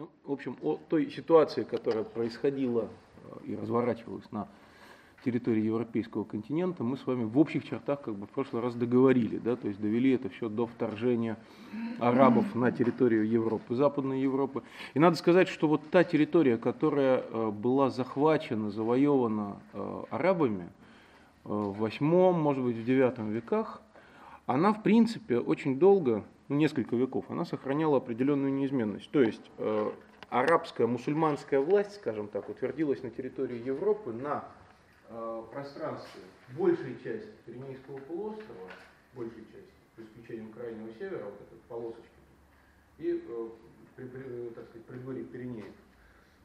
Ну, в общем, о той ситуации, которая происходила э, и разворачивалась на территории европейского континента, мы с вами в общих чертах как бы в прошлый раз договорили, да, то есть довели это все до вторжения арабов на территорию Европы, Западной Европы. И надо сказать, что вот та территория, которая э, была захвачена, завоевана э, арабами в восьмом, может быть, в девятом веках, она, в принципе, очень долго, несколько веков, она сохраняла определенную неизменность. То есть э, арабская, мусульманская власть, скажем так, утвердилась на территории Европы на э, пространстве большей части Пиренейского полуострова, большей части, за исключением крайнего севера, вот этой полосочки, и э, при, при, так сказать, предгорье Пиренеев.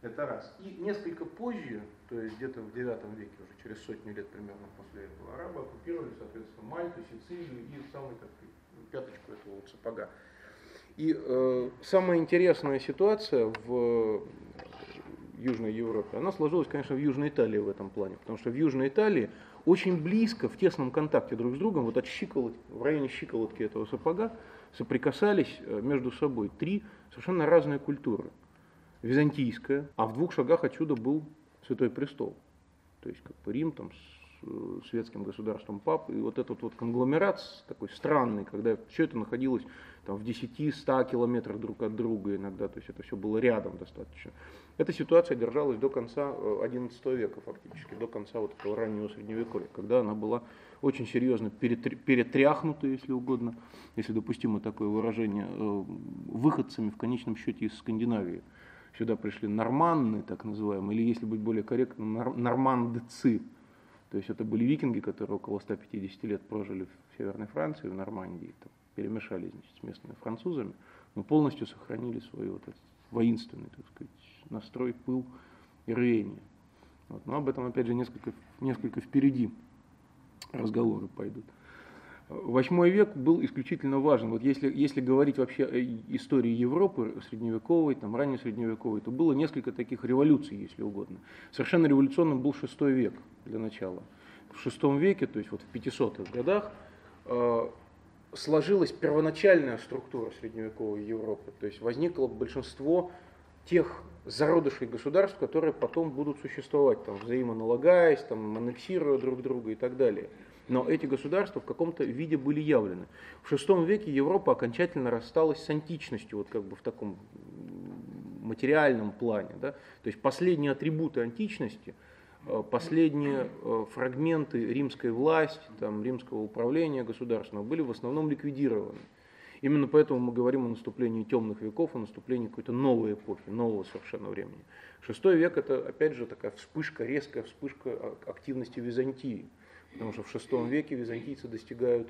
Это раз. И несколько позже, то есть где-то в IX веке, уже через сотню лет примерно после этого, арабы оккупировали, соответственно, Мальту, Сицилию и самый, так сказать, пяточку этого вот сапога. И э, самая интересная ситуация в Южной Европе, она сложилась, конечно, в Южной Италии в этом плане, потому что в Южной Италии очень близко, в тесном контакте друг с другом, вот от щиколотки, в районе щиколотки этого сапога, соприкасались э, между собой три совершенно разные культуры. Византийская, а в двух шагах отсюда был Святой Престол. То есть как бы Рим там Э, светским государством пап. И вот этот вот конгломерат такой странный, когда все это находилось там, в 10-100 километрах друг от друга иногда, то есть это все было рядом достаточно. Эта ситуация держалась до конца XI э, века фактически, до конца вот этого раннего средневековья, когда она была очень серьезно перетряхнута, если угодно, если допустимо такое выражение, э, выходцами в конечном счете из Скандинавии. Сюда пришли норманны, так называемые, или если быть более корректным, нормандцы, то есть это были викинги, которые около 150 лет прожили в Северной Франции, в Нормандии, там, перемешались значит, с местными французами, но полностью сохранили свой вот этот воинственный, так сказать, настрой, пыл и рвение. Вот. Но об этом, опять же, несколько, несколько впереди разговоры пойдут. Восьмой век был исключительно важен. Вот если, если говорить вообще о истории Европы средневековой, там, ранее средневековой, то было несколько таких революций, если угодно. Совершенно революционным был шестой век для начала. В шестом веке, то есть вот в 500-х годах, э, сложилась первоначальная структура средневековой Европы. То есть возникло большинство тех зародышей государств, которые потом будут существовать, там, взаимоналагаясь, там, аннексируя друг друга и так далее но эти государства в каком-то виде были явлены. В VI веке Европа окончательно рассталась с античностью, вот как бы в таком материальном плане. Да? То есть последние атрибуты античности, э, последние э, фрагменты римской власти, там, римского управления государственного были в основном ликвидированы. Именно поэтому мы говорим о наступлении темных веков, о наступлении какой-то новой эпохи, нового совершенно времени. Шестой век это, опять же, такая вспышка, резкая вспышка активности Византии. Потому что в VI веке византийцы достигают,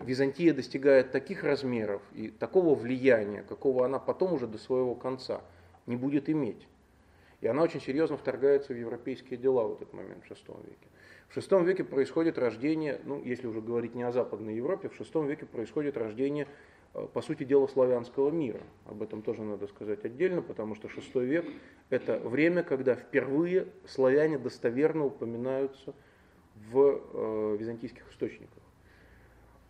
Византия достигает таких размеров и такого влияния, какого она потом уже до своего конца не будет иметь. И она очень серьезно вторгается в европейские дела в этот момент, в VI веке. В VI веке происходит рождение, ну, если уже говорить не о Западной Европе, в VI веке происходит рождение, э, по сути дела, славянского мира. Об этом тоже надо сказать отдельно, потому что VI век – это время, когда впервые славяне достоверно упоминаются – в э, византийских источниках.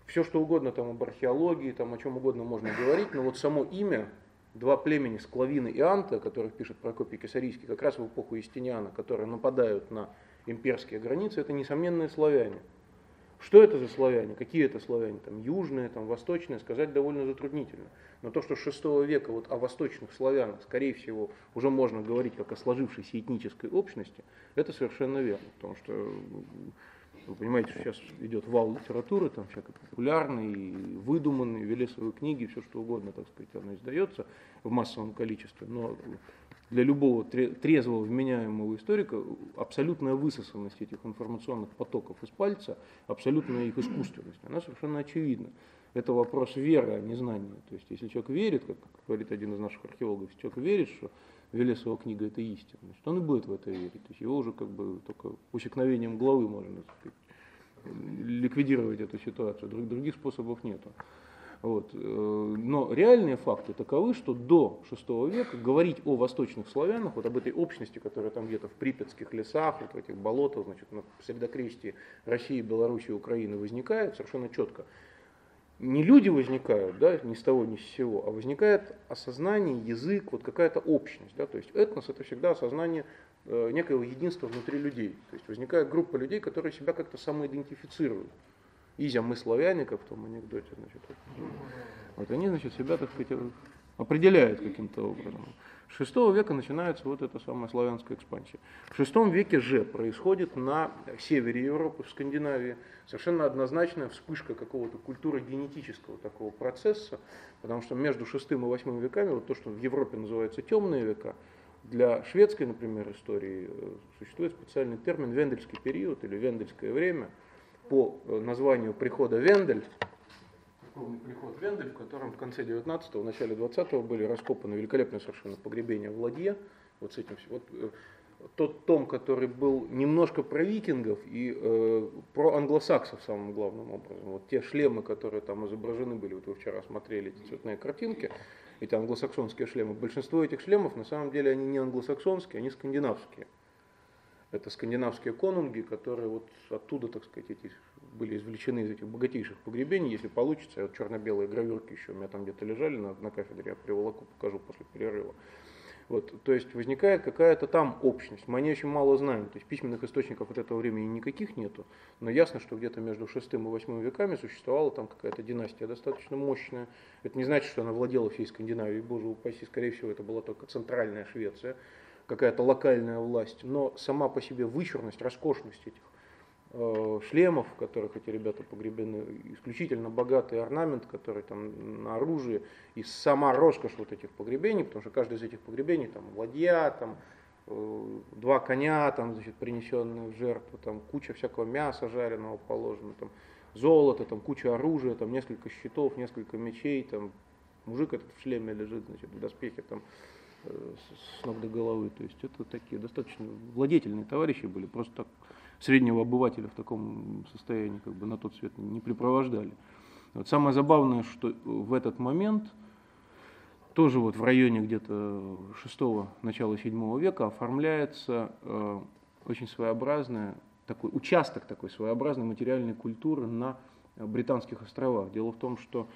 Все, что угодно там об археологии, там о чем угодно можно говорить, но вот само имя, два племени Склавины и Анта, которых пишет Прокопий Кесарийский, как раз в эпоху Истиниана, которые нападают на имперские границы, это несомненные славяне. Что это за славяне? Какие это славяне? Там южные, там восточные, сказать довольно затруднительно. Но то, что с VI века вот о восточных славянах, скорее всего, уже можно говорить как о сложившейся этнической общности, это совершенно верно. Потому что вы понимаете, что сейчас идет вал литературы, там всякой популярной, выдуманной, Велесовой книги, все что угодно, так сказать, оно издается в массовом количестве. Но для любого трезвого, вменяемого историка абсолютная высосанность этих информационных потоков из пальца, абсолютная их искусственность, она совершенно очевидна. Это вопрос веры, а не знания. То есть, если человек верит, как говорит один из наших археологов, если человек верит, что Велесова книга это истина, значит, он и будет в это верить. То есть его уже как бы только усекновением главы можно сказать, ликвидировать эту ситуацию. Других способов нету. Вот. Э, но реальные факты таковы, что до VI века говорить о восточных славянах, вот об этой общности, которая там где-то в Припятских лесах, вот в этих болотах, значит, на средокрестии России, Белоруссии, Украины возникает совершенно четко. Не люди возникают, да, ни с того, ни с сего, а возникает осознание, язык, вот какая-то общность. Да, то есть этнос это всегда осознание э, некоего единства внутри людей. То есть возникает группа людей, которые себя как-то самоидентифицируют. Изя, мы славяне, как в том анекдоте, значит, вот, вот они, значит, себя, так сказать, определяют каким-то образом. С VI века начинается вот эта самая славянская экспансия. В VI веке же происходит на севере Европы, в Скандинавии, совершенно однозначная вспышка какого-то культурогенетического такого процесса, потому что между VI и VIII веками, вот то, что в Европе называется темные века, для шведской, например, истории э, существует специальный термин вендельский период или вендельское время по э, названию прихода Вендель, церковный приход Вендель, в котором в конце 19-го, начале 20-го были раскопаны великолепные совершенно погребения в ладье. Вот с этим вот, э, тот том, который был немножко про викингов и э, про англосаксов самым главным образом. Вот те шлемы, которые там изображены были, вот вы вчера смотрели эти цветные картинки, эти англосаксонские шлемы. Большинство этих шлемов на самом деле они не англосаксонские, они скандинавские. Это скандинавские конунги, которые вот оттуда, так сказать, эти были извлечены из этих богатейших погребений, если получится. Вот черно-белые гравюрки еще у меня там где-то лежали на, на кафедре, я приволоку, покажу после перерыва. Вот, то есть возникает какая-то там общность. Мы о ней очень мало знаем. То есть письменных источников от этого времени никаких нету. Но ясно, что где-то между шестым и восьмым веками существовала там какая-то династия достаточно мощная. Это не значит, что она владела всей Скандинавией. Боже упаси, скорее всего, это была только центральная Швеция, какая-то локальная власть. Но сама по себе вычурность, роскошность этих шлемов, в которых эти ребята погребены, исключительно богатый орнамент, который там на оружии, и сама роскошь вот этих погребений, потому что каждое из этих погребений, там ладья, там э, два коня, там, значит, принесенные в жертву, там куча всякого мяса жареного положено, там золото, там куча оружия, там несколько щитов, несколько мечей, там мужик этот в шлеме лежит, значит, в доспехе там э, с ног до головы. То есть это такие достаточно владетельные товарищи были, просто так среднего обывателя в таком состоянии как бы на тот свет не припровождали. Вот самое забавное, что в этот момент, тоже вот в районе где-то 6 начала 7 века оформляется э, очень своеобразная, такой участок такой своеобразной материальной культуры на Британских островах. Дело в том, что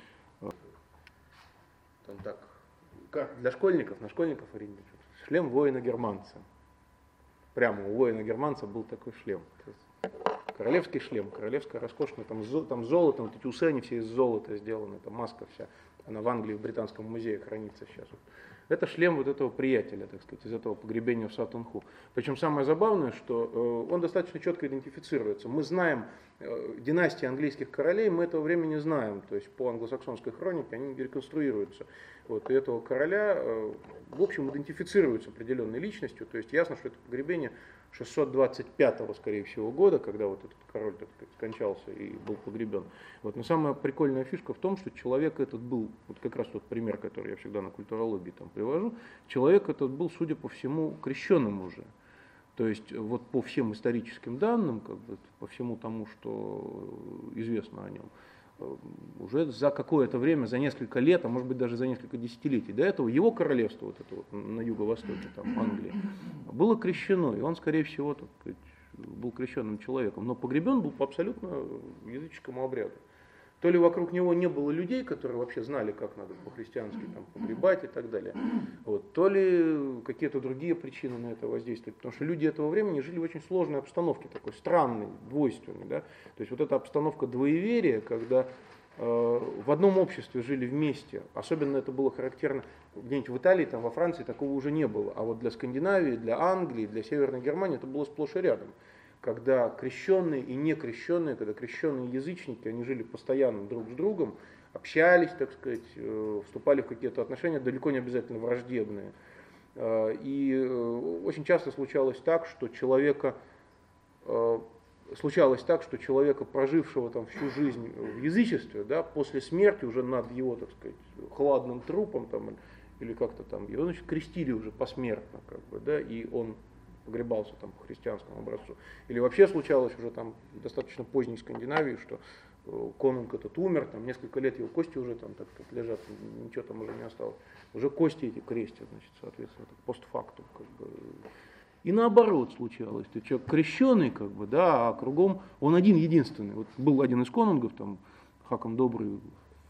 э, там так, как для школьников, на школьников ориентируется, шлем воина-германца прямо у воина-германца был такой шлем. Королевский шлем, королевская роскошная, там, там золото, вот эти усы, они все из золота сделаны, там маска вся, она в Англии в Британском музее хранится сейчас. Это шлем вот этого приятеля, так сказать, из этого погребения в Сатунху. Причем самое забавное, что э, он достаточно четко идентифицируется. Мы знаем династии английских королей, мы этого времени знаем. То есть по англосаксонской хронике они реконструируются. Вот, и этого короля, э, в общем, идентифицируют с определенной личностью. То есть ясно, что это погребение 625 скорее всего, года, когда вот этот король так сказать, скончался и был погребен. Вот. Но самая прикольная фишка в том, что человек этот был, вот как раз тот пример, который я всегда на культурологии там привожу, человек этот был, судя по всему, крещенным уже. То есть вот по всем историческим данным, как бы, по всему тому, что известно о нем, Э, уже за какое-то время, за несколько лет, а может быть даже за несколько десятилетий до этого, его королевство, вот это вот на юго-востоке, там, Англии, было крещено, и он, скорее всего, так сказать, был крещенным человеком, но погребен был по абсолютно языческому обряду то ли вокруг него не было людей, которые вообще знали, как надо по-христиански там, погребать и так далее, вот, то ли какие-то другие причины на это воздействуют, потому что люди этого времени жили в очень сложной обстановке, такой странной, двойственной. Да? То есть вот эта обстановка двоеверия, когда э, в одном обществе жили вместе, особенно это было характерно где-нибудь в Италии, там, во Франции такого уже не было, а вот для Скандинавии, для Англии, для Северной Германии это было сплошь и рядом когда крещенные и некрещенные, когда крещенные язычники, они жили постоянно друг с другом, общались, так сказать, э, вступали в какие-то отношения, далеко не обязательно враждебные. Э, и э, очень часто случалось так, что человека случалось так, что человека, прожившего там всю жизнь в язычестве, да, после смерти уже над его, так сказать, хладным трупом там, или как-то там, его значит, крестили уже посмертно, как бы, да, и он погребался там по христианскому образцу. Или вообще случалось уже там достаточно поздней Скандинавии, что э, конунг этот умер, там несколько лет его кости уже там так лежат, ничего там уже не осталось. Уже кости эти крестят, значит, соответственно, это постфактум. Как бы. И наоборот случалось. Ты человек крещеный, как бы, да, а кругом он один единственный. Вот был один из конунгов, там, Хаком Добрый,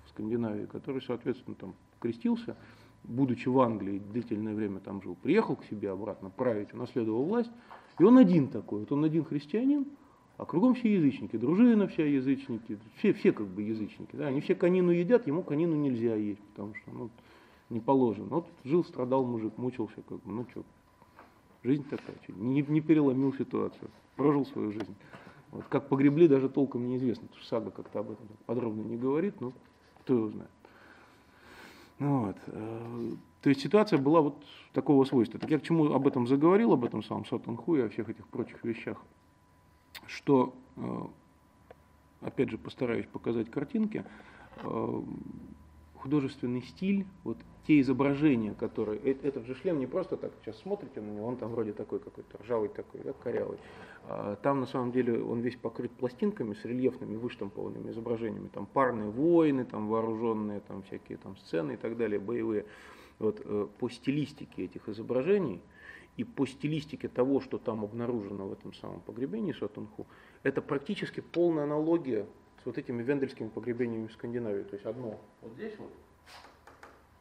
Скандинавии, который, соответственно, там крестился, будучи в Англии, длительное время там жил, приехал к себе обратно править, унаследовал власть, и он один такой, вот он один христианин, а кругом все язычники, дружина вся язычники, все, все как бы язычники, да, они все конину едят, ему конину нельзя есть, потому что ну, не положено. Вот жил, страдал мужик, мучился, как бы, ну что, жизнь такая, что, не, не переломил ситуацию, прожил свою жизнь. Вот, как погребли, даже толком неизвестно, потому что сага как-то об этом подробно не говорит, но кто его знает. Ну, вот. Э, то есть ситуация была вот такого свойства. Так я к чему об этом заговорил, об этом самом Сотенху и о всех этих прочих вещах, что, э, опять же, постараюсь показать картинки, э, художественный стиль, вот те изображения, которые... Этот же шлем не просто так, сейчас смотрите на него, он там вроде такой какой-то ржавый такой, да, корявый. А там на самом деле он весь покрыт пластинками с рельефными выштампованными изображениями. Там парные воины, там вооруженные, там всякие там сцены и так далее, боевые. Вот, э, по стилистике этих изображений и по стилистике того, что там обнаружено в этом самом погребении Сотунху, это практически полная аналогия с вот этими вендельскими погребениями в Скандинавии. То есть одно вот здесь вот,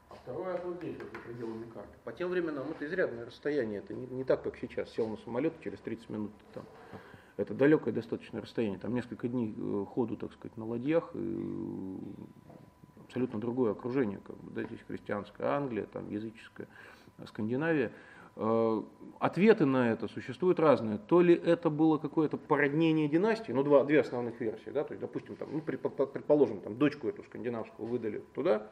а второе вот здесь, вот за пределами карты. По тем временам это изрядное расстояние, это не, не так, как сейчас. Сел на самолет, через 30 минут там. Это далекое достаточное расстояние. Там несколько дней э, ходу, так сказать, на ладьях, и абсолютно другое окружение. Как бы, да, здесь христианская Англия, там языческая Скандинавия. Э, ответы на это существуют разные. То ли это было какое-то породнение династии, ну, два, две основных версии, да, то есть, допустим, там, ну, предположим, там, дочку эту скандинавскую выдали туда,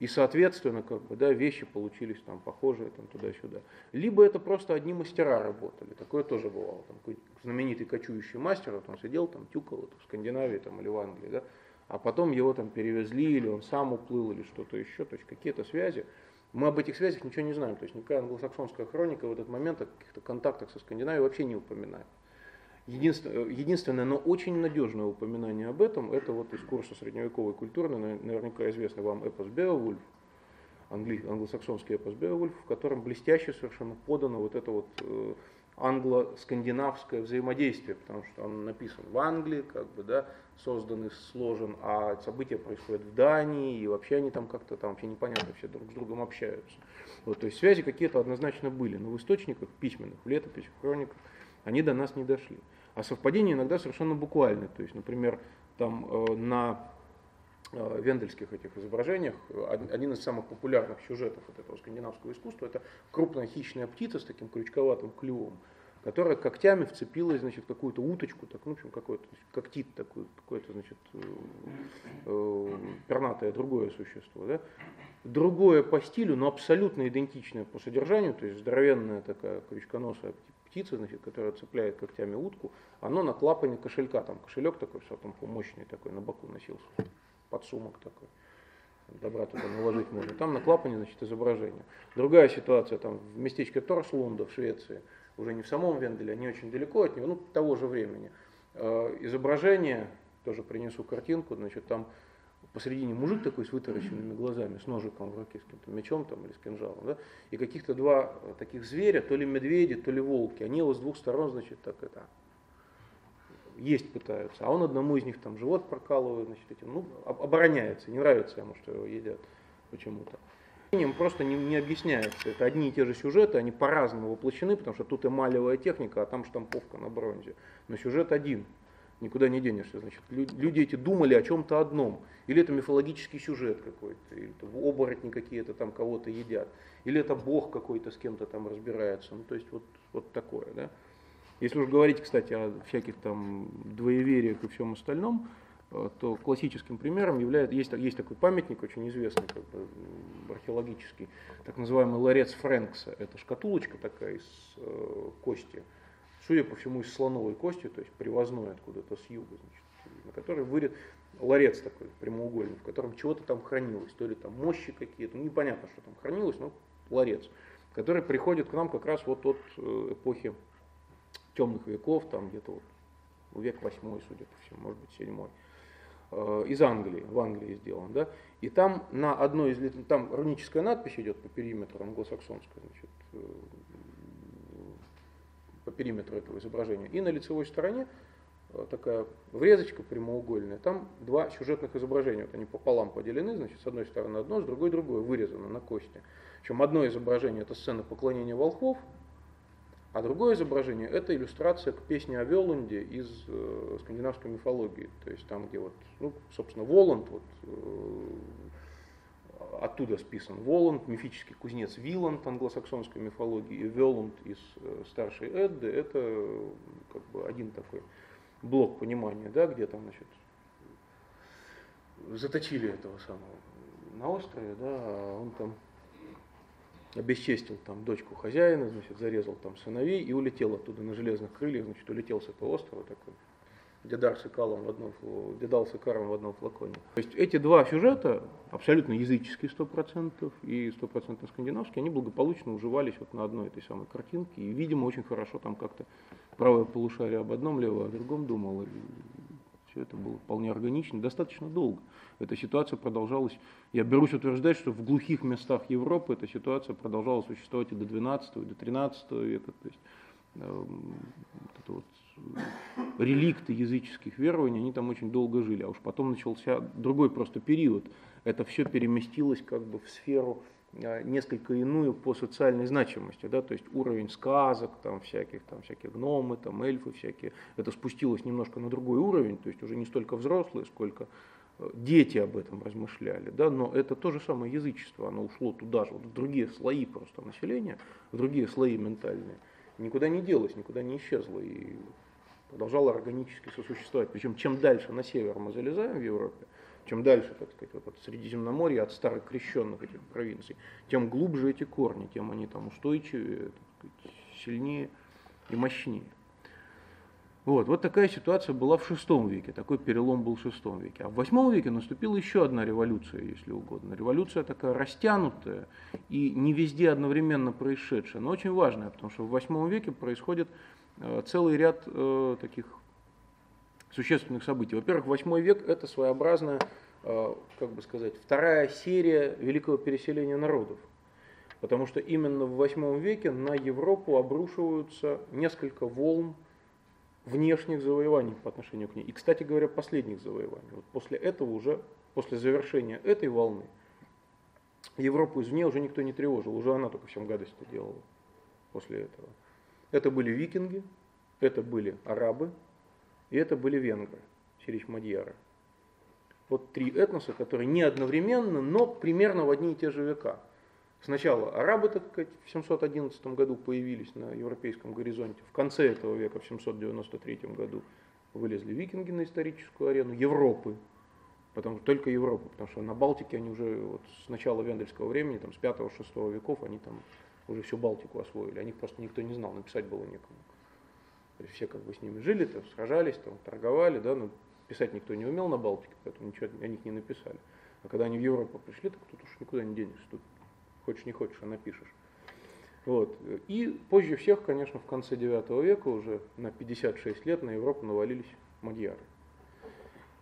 и, соответственно, как бы, да, вещи получились там похожие там, туда-сюда. Либо это просто одни мастера работали, такое тоже бывало. Там, знаменитый кочующий мастер, вот он сидел, там, тюкал вот, в Скандинавии там, или в Англии, да, а потом его там перевезли, или он сам уплыл, или что-то еще, то есть какие-то связи. Мы об этих связях ничего не знаем, то есть никакая англосаксонская хроника в этот момент о каких-то контактах со Скандинавией вообще не упоминает. Единственное, единственное, но очень надежное упоминание об этом, это вот из курса средневековой культуры, наверняка известный вам эпос Беовульф, англи, англосаксонский эпос Беовульф, в котором блестяще совершенно подано вот это вот э, англо-скандинавское взаимодействие, потому что он написан в Англии, как бы, да, создан и сложен, а события происходят в Дании, и вообще они там как-то там вообще непонятно все друг с другом общаются. Вот, то есть связи какие-то однозначно были, но в источниках письменных, в летописях, хрониках, они до нас не дошли. А совпадения иногда совершенно буквальны. То есть, например, там э, на вендельских этих изображениях один из самых популярных сюжетов вот этого скандинавского искусства это крупная хищная птица с таким крючковатым клювом, которая когтями вцепилась, значит, какую-то уточку, так, ну, в общем, какой-то когтит такой, какое-то, значит, э, э, пернатое другое существо, да? Другое по стилю, но абсолютно идентичное по содержанию, то есть здоровенная такая крючконосая птица, значит, которая цепляет когтями утку, оно на клапане кошелька, там кошелек такой, все там мощный такой, на боку носился, подсумок такой добра туда наложить можно. Там на клапане, значит, изображение. Другая ситуация, там в местечке Торслунда в Швеции, уже не в самом Венделе, а не очень далеко от него, ну, того же времени. Э, изображение, тоже принесу картинку, значит, там посередине мужик такой с вытаращенными глазами, с ножиком в руке, с каким-то мечом там или с кинжалом, да, и каких-то два таких зверя, то ли медведи, то ли волки, они его с двух сторон, значит, так это, есть пытаются, а он одному из них там живот прокалывает, значит, этим, ну, обороняется, не нравится ему, что его едят почему-то. Им просто не, не объясняется. Это одни и те же сюжеты, они по-разному воплощены, потому что тут эмалевая техника, а там штамповка на бронзе. Но сюжет один, никуда не денешься. Значит, люди эти думали о чем-то одном. Или это мифологический сюжет какой-то, или это оборотни какие-то там кого-то едят, или это бог какой-то с кем-то там разбирается. Ну, то есть вот, вот такое. Да? Если уж говорить, кстати, о всяких там двоевериях и всем остальном, Э, то классическим примером является, есть, есть такой памятник, очень известный, как бы, археологический, так называемый ларец Фрэнкса. Это шкатулочка такая из э, кости, судя по всему, из слоновой кости, то есть привозной откуда-то с юга, значит, на которой вырет ларец такой прямоугольный, в котором чего-то там хранилось, то ли там мощи какие-то, ну непонятно, что там хранилось, но ларец, который приходит к нам как раз вот от э, эпохи темных веков, там где-то вот век восьмой, судя по всему, может быть, седьмой. Э, из Англии, в Англии сделан, да, и там на одной из, там руническая надпись идет по периметру, англосаксонская, значит, э, по периметру этого изображения, и на лицевой стороне э, такая врезочка прямоугольная, там два сюжетных изображения, вот они пополам поделены, значит, с одной стороны одно, с другой другое, вырезано на кости. Причем одно изображение это сцена поклонения волхвов, а другое изображение – это иллюстрация к песне о Веланде из э, скандинавской мифологии. То есть там, где вот, ну, собственно, Воланд, вот, э, оттуда списан Воланд, мифический кузнец Виланд англосаксонской мифологии, и Веланд из э, старшей Эдды – это как бы один такой блок понимания, да, где там, значит, заточили этого самого на острове, да, а он там обесчестил там дочку хозяина, значит, зарезал там сыновей и улетел оттуда на железных крыльях, значит, улетел с этого острова такой. Дедар с Икалом в одном, Дедал с Икаром в одном флаконе. То есть эти два сюжета, абсолютно языческие 100% и 100% скандинавские, они благополучно уживались вот на одной этой самой картинке. И, видимо, очень хорошо там как-то правое полушарие об одном, левое о другом думало. И все это было вполне органично, достаточно долго. Эта ситуация продолжалась, я берусь утверждать, что в глухих местах Европы эта ситуация продолжала существовать и до 12 и до 13 века. То есть, э, вот это вот э, реликты языческих верований, они там очень долго жили. А уж потом начался другой просто период. Это все переместилось как бы в сферу несколько иную по социальной значимости, да, то есть уровень сказок, там всяких, там всякие гномы, там эльфы всякие, это спустилось немножко на другой уровень, то есть уже не столько взрослые, сколько дети об этом размышляли, да, но это то же самое язычество, оно ушло туда же, вот в другие слои просто населения, в другие слои ментальные, никуда не делось, никуда не исчезло и продолжало органически сосуществовать. Причем чем дальше на север мы залезаем в Европе, чем дальше, так сказать, вот от Средиземноморья, от старых крещенных этих провинций, тем глубже эти корни, тем они там устойчивее, так сказать, сильнее и мощнее. Вот, вот такая ситуация была в VI веке, такой перелом был в VI веке. А в VIII веке наступила еще одна революция, если угодно. Революция такая растянутая и не везде одновременно происшедшая, но очень важная, потому что в VIII веке происходит э, целый ряд э, таких существенных событий. Во-первых, VIII век это своеобразная, э, как бы сказать, вторая серия великого переселения народов. Потому что именно в VIII веке на Европу обрушиваются несколько волн внешних завоеваний по отношению к ней. И, кстати говоря, последних завоеваний. Вот после этого уже, после завершения этой волны, Европу извне уже никто не тревожил, уже она только всем гадости делала после этого. Это были викинги, это были арабы, и это были венгры, Сирич Мадьяры. Вот три этноса, которые не одновременно, но примерно в одни и те же века – Сначала арабы, так сказать, в 711 году появились на европейском горизонте. В конце этого века, в 793 году, вылезли викинги на историческую арену Европы. Потому что только Европа, потому что на Балтике они уже вот с начала вендельского времени, там, с 5-6 веков, они там уже всю Балтику освоили. О них просто никто не знал, написать было некому. То есть все как бы с ними жили, там, сражались, там, торговали, да, но писать никто не умел на Балтике, поэтому ничего о них не написали. А когда они в Европу пришли, так тут уж никуда не денешься. Тут хочешь не хочешь, а напишешь. Вот. И позже всех, конечно, в конце IX века, уже на 56 лет, на Европу навалились мадьяры.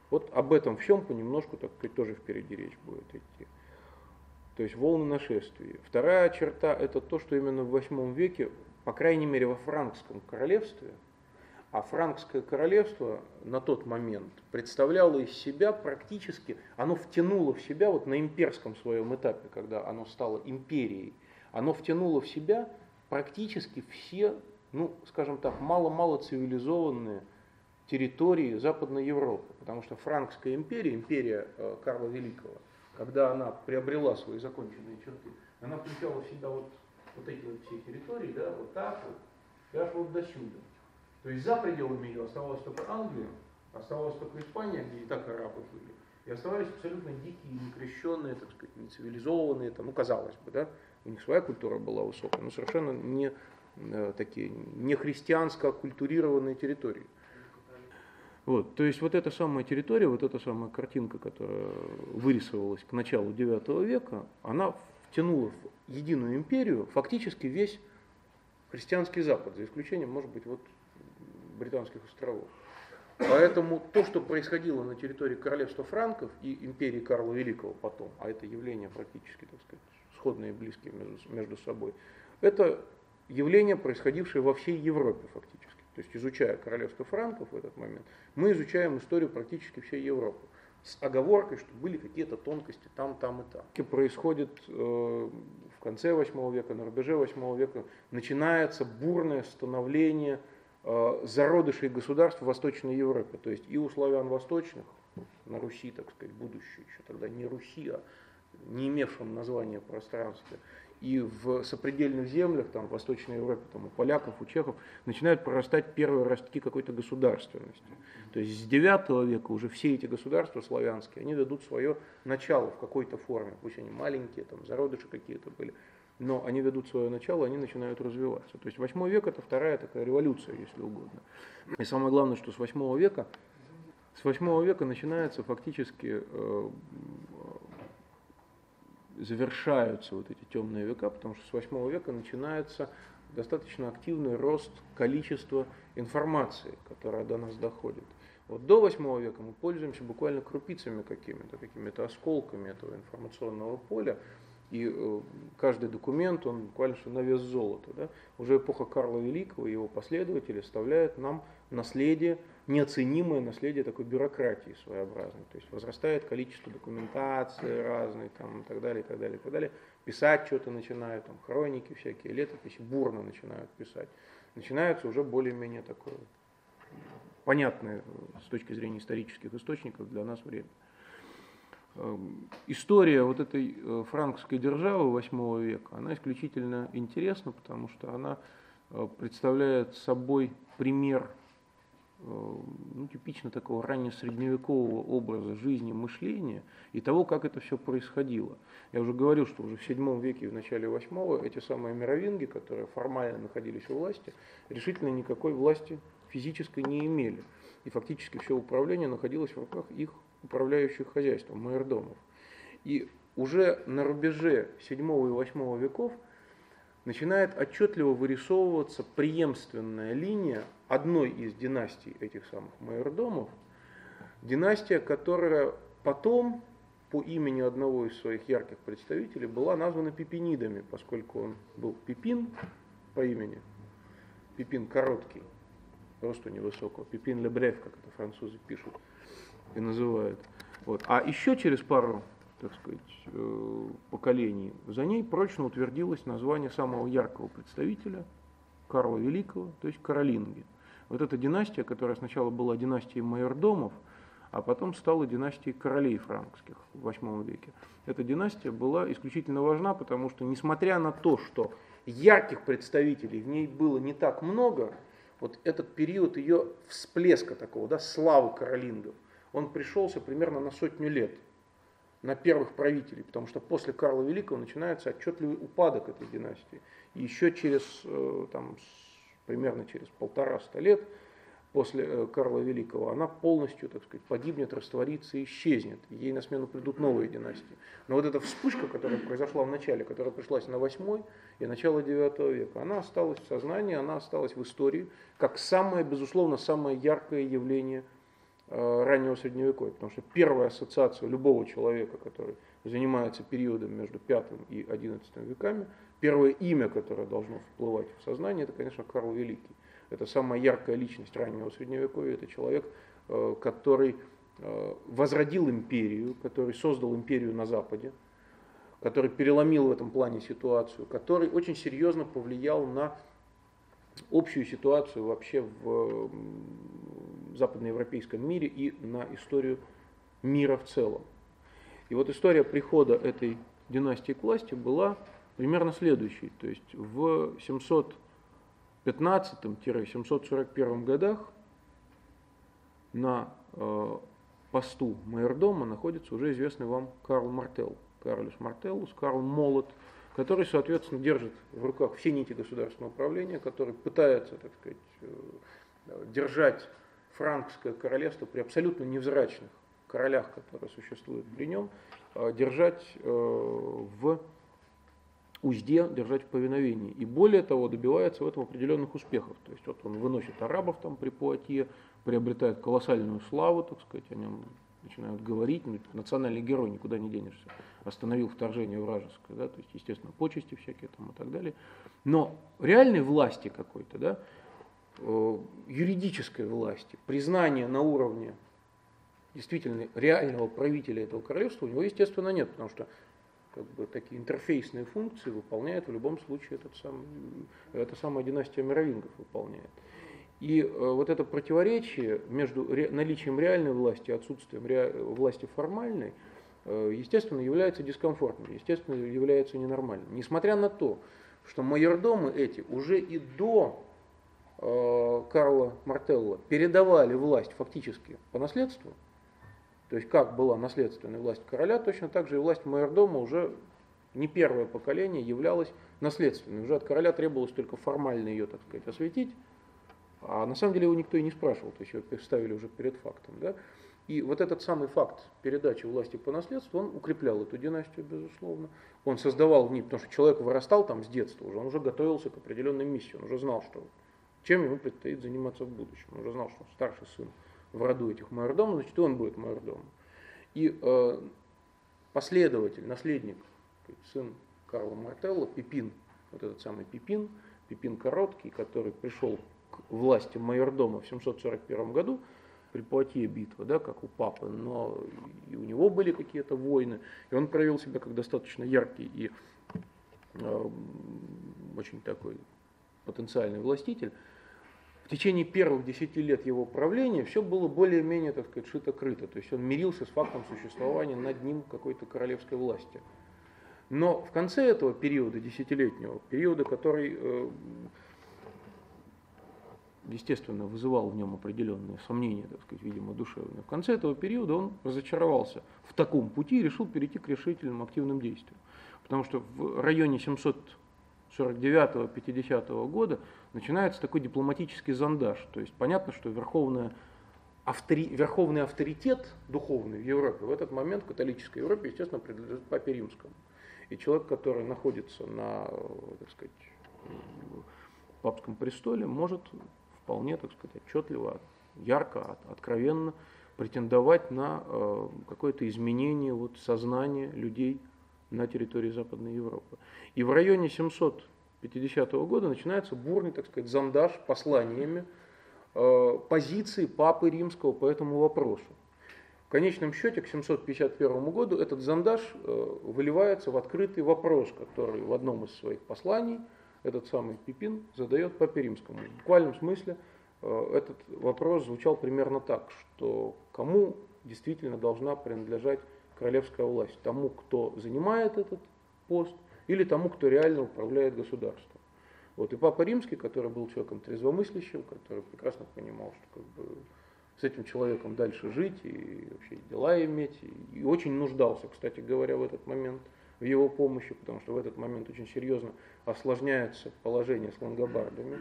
Вот об этом всем понемножку, так сказать, тоже впереди речь будет идти. То есть волны нашествия. Вторая черта – это то, что именно в VIII веке, по крайней мере во франкском королевстве, а франкское королевство на тот момент представляло из себя практически, оно втянуло в себя вот на имперском своем этапе, когда оно стало империей, оно втянуло в себя практически все, ну, скажем так, мало-мало цивилизованные территории Западной Европы. Потому что Франкская империя, империя э, Карла Великого, когда она приобрела свои законченные черты, она включала в себя вот, вот эти вот все территории, да, вот так вот, и аж вот до сюда. То есть за пределами ее оставалась только Англия, оставалась только Испания, где и так арабы были. И оставались абсолютно дикие, некрещенные, так сказать, нецивилизованные, там, ну, казалось бы, да, у них своя культура была высокая, но совершенно не э, такие, не христианско культурированные территории. Вот, то есть вот эта самая территория, вот эта самая картинка, которая вырисовалась к началу IX века, она втянула в единую империю фактически весь христианский Запад, за исключением, может быть, вот британских островов. Поэтому то, что происходило на территории королевства франков и империи Карла Великого потом, а это явление практически, так сказать, сходные и близкие между, между собой, это явление, происходившее во всей Европе фактически. то есть изучая королевство франков в этот момент, мы изучаем историю практически всей Европы с оговоркой, что были какие-то тонкости там, там и там. И происходит э, в конце 8 века, на рубеже 8 века, начинается бурное становление зародышей государств Восточной Европе. То есть и у славян восточных, на Руси, так сказать, будущее еще тогда не Руси, а не имевшем названия пространстве, и в сопредельных землях, там, в Восточной Европе, там, у поляков, у чехов, начинают прорастать первые ростки какой-то государственности. То есть с IX века уже все эти государства славянские, они дадут свое начало в какой-то форме, пусть они маленькие, там, зародыши какие-то были, но они ведут свое начало, они начинают развиваться. То есть 8 век это вторая такая революция, если угодно. И самое главное, что с 8 века, с 8 века начинается фактически э, завершаются вот эти темные века, потому что с 8 века начинается достаточно активный рост количества информации, которая до нас доходит. Вот до 8 века мы пользуемся буквально крупицами какими-то, какими-то осколками этого информационного поля, и э, каждый документ, он буквально что на вес золота. Да? Уже эпоха Карла Великого и его последователи оставляют нам наследие, неоценимое наследие такой бюрократии своеобразной. То есть возрастает количество документации разной там, и так далее, и так далее, и так далее. Писать что-то начинают, там, хроники всякие, летописи бурно начинают писать. Начинается уже более-менее такое понятное с точки зрения исторических источников для нас время. Эм, история вот этой э, франкской державы 8 века, она исключительно интересна, потому что она э, представляет собой пример э, ну, типично такого раннесредневекового образа жизни, мышления и того, как это все происходило. Я уже говорил, что уже в VII веке и в начале VIII эти самые мировинги, которые формально находились у власти, решительно никакой власти физической не имели. И фактически все управление находилось в руках их управляющих хозяйством, майордомов. И уже на рубеже 7 и 8 веков начинает отчетливо вырисовываться преемственная линия одной из династий этих самых майордомов, династия, которая потом по имени одного из своих ярких представителей была названа пипинидами, поскольку он был Пипин по имени, Пипин короткий, росту невысокого, Пипин Лебрев, как это французы пишут, и называют. Вот. А еще через пару так сказать, э, поколений за ней прочно утвердилось название самого яркого представителя Карла Великого, то есть Каролинги. Вот эта династия, которая сначала была династией майордомов, а потом стала династией королей франкских в VIII веке. Эта династия была исключительно важна, потому что, несмотря на то, что ярких представителей в ней было не так много, вот этот период ее всплеска такого, да, славы каролингов – он пришелся примерно на сотню лет на первых правителей, потому что после Карла Великого начинается отчетливый упадок этой династии. И еще через, э, там, примерно через полтора-ста лет после э, Карла Великого она полностью, так сказать, погибнет, растворится и исчезнет. Ей на смену придут новые династии. Но вот эта вспышка, которая произошла в начале, которая пришлась на 8 и начало 9 века, она осталась в сознании, она осталась в истории, как самое, безусловно, самое яркое явление раннего средневековья, потому что первая ассоциация любого человека, который занимается периодом между V и XI веками, первое имя, которое должно всплывать в сознание, это, конечно, Карл Великий. Это самая яркая личность раннего средневековья, это человек, э, который э, возродил империю, который создал империю на Западе, который переломил в этом плане ситуацию, который очень серьезно повлиял на общую ситуацию вообще в западноевропейском мире и на историю мира в целом. И вот история прихода этой династии к власти была примерно следующей. То есть в 715-741 годах на э, посту майордома находится уже известный вам Карл Мартел, Карлюс Мартеллус, Карл Молот, который, соответственно, держит в руках все нити государственного управления, который пытается, так сказать, э, держать франкское королевство при абсолютно невзрачных королях, которые существуют при нем, э, держать э, в узде, держать в повиновении. И более того, добивается в этом определенных успехов. То есть вот он выносит арабов там при Пуатье, приобретает колоссальную славу, так сказать, о нем начинают говорить, ну, национальный герой, никуда не денешься, остановил вторжение вражеское, да, то есть, естественно, почести всякие там и так далее. Но реальной власти какой-то, да, юридической власти, признания на уровне действительно реального правителя этого королевства у него, естественно, нет, потому что как бы, такие интерфейсные функции выполняет в любом случае этот сам, эта самая династия мировингов выполняет. И э, вот это противоречие между ре, наличием реальной власти и отсутствием ре, власти формальной, э, естественно, является дискомфортным, естественно, является ненормальным. Несмотря на то, что майордомы эти уже и до э, Карла Мартелла передавали власть фактически по наследству, то есть как была наследственная власть короля, точно так же и власть майордома уже не первое поколение являлась наследственной. Уже от короля требовалось только формально ее, так сказать, осветить, а на самом деле его никто и не спрашивал, то есть его ставили уже перед фактом. Да? И вот этот самый факт передачи власти по наследству, он укреплял эту династию, безусловно. Он создавал в ней, потому что человек вырастал там с детства уже, он уже готовился к определенной миссии, он уже знал, что, чем ему предстоит заниматься в будущем. Он уже знал, что он старший сын в роду этих майордомов, значит, и он будет майордомом. И э, последователь, наследник, сын Карла Мартелла, Пипин, вот этот самый Пипин, Пипин Короткий, который пришел к власти майордома в 741 году, при Пуатье битва, да, как у папы, но и у него были какие-то войны, и он проявил себя как достаточно яркий и э, очень такой потенциальный властитель течение первых десяти лет его правления все было более-менее, так сказать, шито-крыто. То есть он мирился с фактом существования над ним какой-то королевской власти. Но в конце этого периода, десятилетнего, периода, который, э, естественно, вызывал в нем определенные сомнения, так сказать, видимо, душевные, в конце этого периода он разочаровался в таком пути и решил перейти к решительным активным действиям. Потому что в районе 700 49-50 года начинается такой дипломатический зондаж. То есть понятно, что верховная автори, верховный авторитет духовный в Европе в этот момент в католической Европе, естественно, принадлежит Папе Римскому. И человек, который находится на, так сказать, папском престоле, может вполне, так сказать, отчетливо, ярко, откровенно претендовать на э, какое-то изменение вот, сознания людей на территории Западной Европы. И в районе 750 года начинается бурный, так сказать, зондаж посланиями э, позиции Папы Римского по этому вопросу. В конечном счете к 751 году этот зондаж э, выливается в открытый вопрос, который в одном из своих посланий этот самый Пипин задает Папе Римскому. В буквальном смысле э, этот вопрос звучал примерно так, что кому действительно должна принадлежать королевская власть? Тому, кто занимает этот пост, или тому, кто реально управляет государством. Вот. И Папа Римский, который был человеком трезвомыслящим, который прекрасно понимал, что как бы, с этим человеком дальше жить и вообще дела иметь, и, очень нуждался, кстати говоря, в этот момент в его помощи, потому что в этот момент очень серьезно осложняется положение с лангобардами.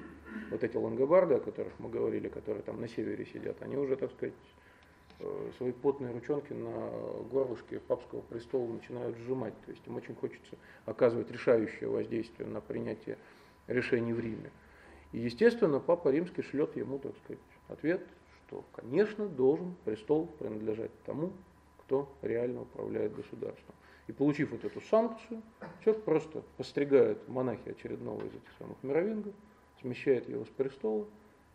Вот эти лангобарды, о которых мы говорили, которые там на севере сидят, они уже, так сказать, свои потные ручонки на горлышке папского престола начинают сжимать. То есть им очень хочется оказывать решающее воздействие на принятие решений в Риме. И, естественно, Папа Римский шлет ему, так сказать, ответ, что, конечно, должен престол принадлежать тому, кто реально управляет государством. И получив вот эту санкцию, человек просто постригает монахи очередного из этих самых мировингов, смещает его с престола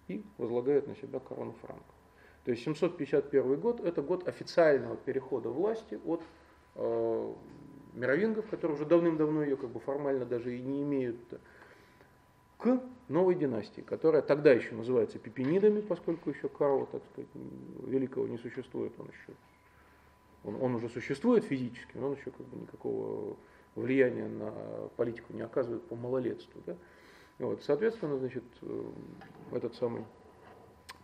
и возлагает на себя корону Франка. То есть 751 год – это год официального перехода власти от э, мировингов, которые уже давным-давно ее как бы формально даже и не имеют, к новой династии, которая тогда еще называется Пипинидами, поскольку еще Карла, так сказать, великого не существует, он еще, он, он уже существует физически, но он еще как бы никакого влияния на политику не оказывает по малолетству. Да? Вот, соответственно, значит, э, этот самый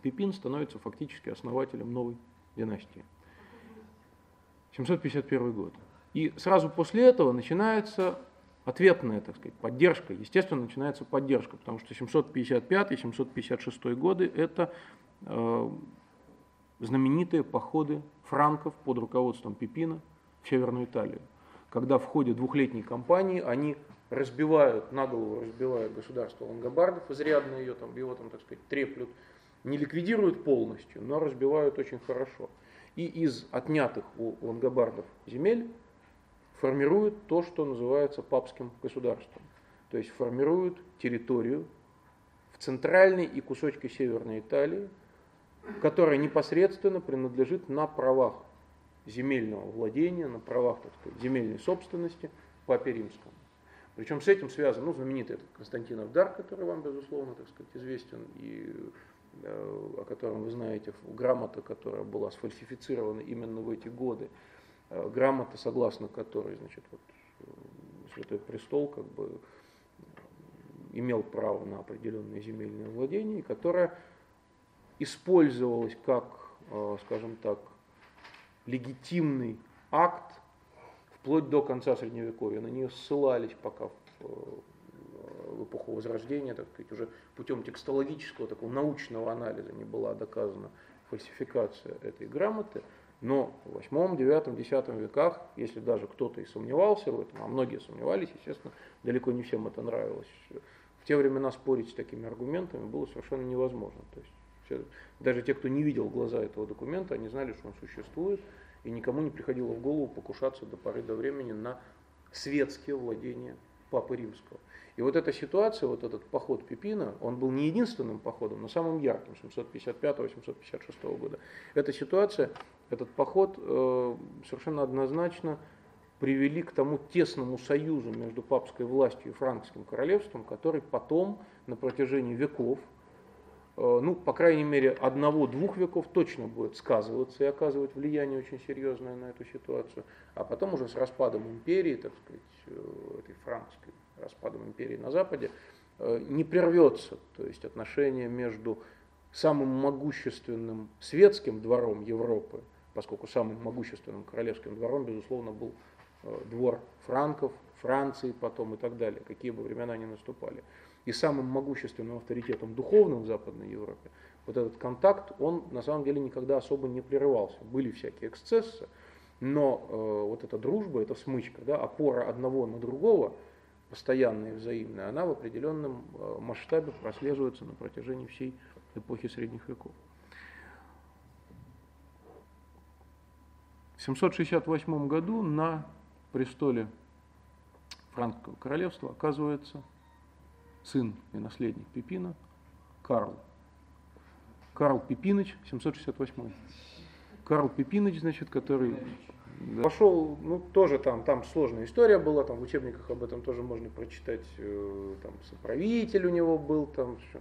Пипин становится фактически основателем новой династии. 751 год. И сразу после этого начинается ответная, так сказать, поддержка. Естественно, начинается поддержка, потому что 755-756 годы – это э, знаменитые походы франков под руководством Пипина в Северную Италию, когда в ходе двухлетней кампании они разбивают, на голову разбивают государство лангобардов, изрядно ее там, его там, так сказать, треплют, не ликвидируют полностью, но разбивают очень хорошо. И из отнятых у лангобардов земель формируют то, что называется папским государством. То есть формируют территорию центральной и кусочке северной Италии, которая непосредственно принадлежит на правах земельного владения, на правах так сказать, земельной собственности Папе Римскому. Причем с этим связан ну, знаменитый этот Константинов дар, который вам, безусловно, так сказать, известен, и о котором вы знаете, грамота, которая была сфальсифицирована именно в эти годы, э, грамота, согласно которой, значит, вот, э, Святой Престол как бы имел право на определенные земельные владения, которая использовалась как, скажем так, легитимный акт вплоть до конца Средневековья. На нее ссылались пока в, э, в эпоху Возрождения, так сказать, уже путем текстологического, такого научного анализа не была доказана фальсификация этой грамоты. Но в 8, 9, 10 веках, если даже кто-то и сомневался в этом, а многие сомневались, естественно, далеко не всем это нравилось, в те времена спорить с такими аргументами было совершенно невозможно. То есть все, даже те, кто не видел глаза этого документа, они знали, что он существует, и никому не приходило в голову покушаться до поры до времени на светские владения Папы Римского. И вот эта ситуация, вот этот поход Пипина, он был не единственным походом, но самым ярким, 755-856 года. Эта ситуация, этот поход э, совершенно однозначно привели к тому тесному союзу между папской властью и франкским королевством, который потом на протяжении веков ну, по крайней мере, одного-двух веков точно будет сказываться и оказывать влияние очень серьезное на эту ситуацию. А потом уже с распадом империи, так сказать, э, этой франкской, распадом империи на Западе, э, не прервется, то есть отношения между самым могущественным светским двором Европы, поскольку самым могущественным королевским двором, безусловно, был двор франков, Франции потом и так далее, какие бы времена ни наступали и самым могущественным авторитетом духовным в Западной Европе, вот этот контакт, он на самом деле никогда особо не прерывался. Были всякие эксцессы, но э, вот эта дружба, эта смычка, да, опора одного на другого, постоянная и взаимная, она в определенном э, масштабе прослеживается на протяжении всей эпохи Средних веков. В 768 году на престоле Франкского королевства оказывается сын и наследник Пипина, Карл. Карл Пипиныч, 768 Карл Пипиныч, значит, который да. пошел, ну, тоже там, там сложная история была, там в учебниках об этом тоже можно прочитать, э, там соправитель у него был, там с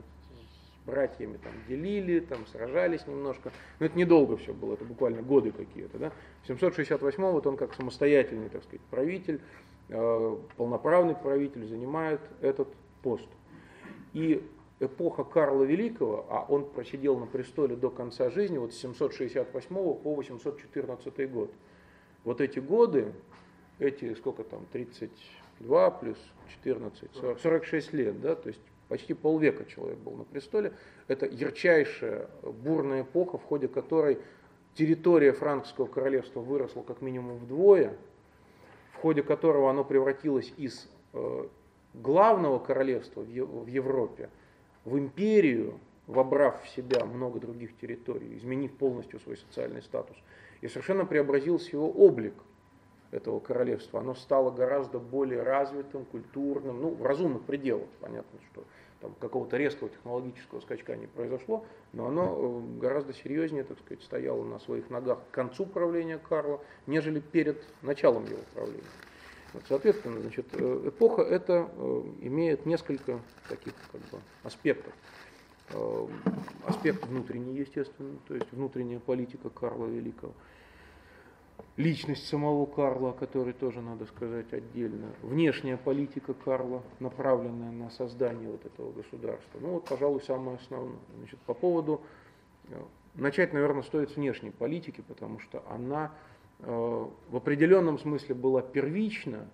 братьями там делили, там сражались немножко, но это недолго все было, это буквально годы какие-то, да. В 768 вот он как самостоятельный, так сказать, правитель, э, полноправный правитель занимает этот пост. И эпоха Карла Великого, а он просидел на престоле до конца жизни, вот с 768 по 814 год. Вот эти годы, эти сколько там, 32 плюс 14, 40, 46 лет, да, то есть почти полвека человек был на престоле. Это ярчайшая бурная эпоха, в ходе которой территория франкского королевства выросла как минимум вдвое, в ходе которого оно превратилось из э, главного королевства в Европе в империю, вобрав в себя много других территорий, изменив полностью свой социальный статус, и совершенно преобразился его облик этого королевства. Оно стало гораздо более развитым, культурным, ну, в разумных пределах. Понятно, что там какого-то резкого технологического скачка не произошло, но оно э, гораздо серьезнее, так сказать, стояло на своих ногах к концу правления Карла, нежели перед началом его правления. Соответственно, значит, э, эпоха это э, имеет несколько таких как бы, аспектов. Э, аспект внутренний, естественно, то есть внутренняя политика Карла Великого. Личность самого Карла, о которой тоже надо сказать отдельно. Внешняя политика Карла, направленная на создание вот этого государства. Ну вот, пожалуй, самое основное. Значит, по поводу... Начать, наверное, стоит с внешней политики, потому что она в определенном смысле была первична,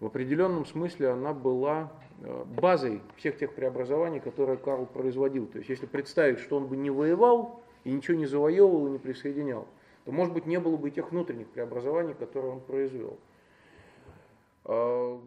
в определенном смысле она была э, базой всех тех преобразований, которые Карл производил. То есть если представить, что он бы не воевал и ничего не завоевывал и не присоединял, то, может быть, не было бы тех внутренних преобразований, которые он произвел. Э,